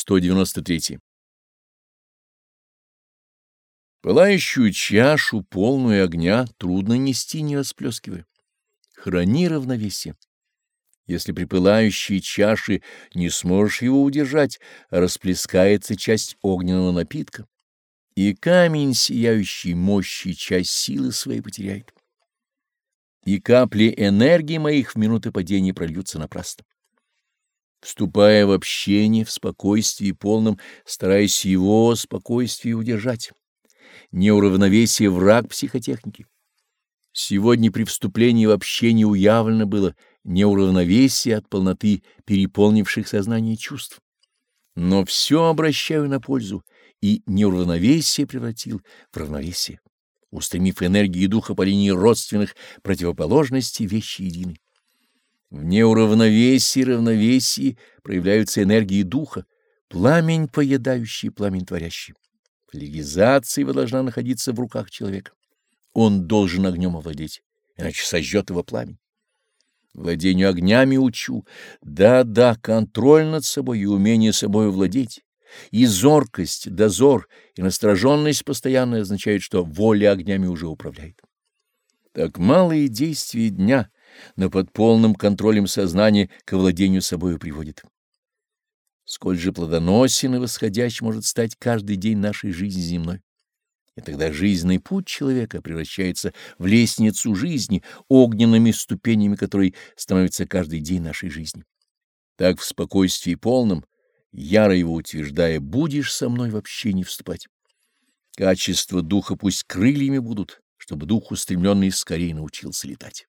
193. Пылающую чашу, полную огня, трудно нести, не расплескивая. Храни равновесие. Если при пылающей чаше не сможешь его удержать, расплескается часть огненного напитка, и камень, сияющий мощи, часть силы своей потеряет. И капли энергии моих в минуты падения прольются напрасно. Вступая в общение, в спокойствии полном, стараясь его спокойствие удержать. Неуравновесие — враг психотехники. Сегодня при вступлении в общение уявлено было — неуравновесие от полноты переполнивших сознание чувств. Но все обращаю на пользу, и неуравновесие превратил в равновесие, устремив энергии духа по линии родственных противоположностей вещи едины. В неуравновесии равновесии проявляются энергии духа, пламень поедающий, пламень творящий. Легизация его должна находиться в руках человека. Он должен огнем овладеть, иначе сожжет его пламень. Владению огнями учу. Да-да, контроль над собой и умение собой владеть. И зоркость, дозор и настороженность постоянно означают, что воля огнями уже управляет. Так малые действия дня, но под полным контролем сознания к владению собою приводит. Сколь же плодоносен и восходящий может стать каждый день нашей жизни земной. И тогда жизненный путь человека превращается в лестницу жизни, огненными ступенями которой становится каждый день нашей жизни. Так в спокойствии полном, яро его утверждая, будешь со мной вообще не вступать. Качества духа пусть крыльями будут, чтобы дух устремленный скорее научился летать.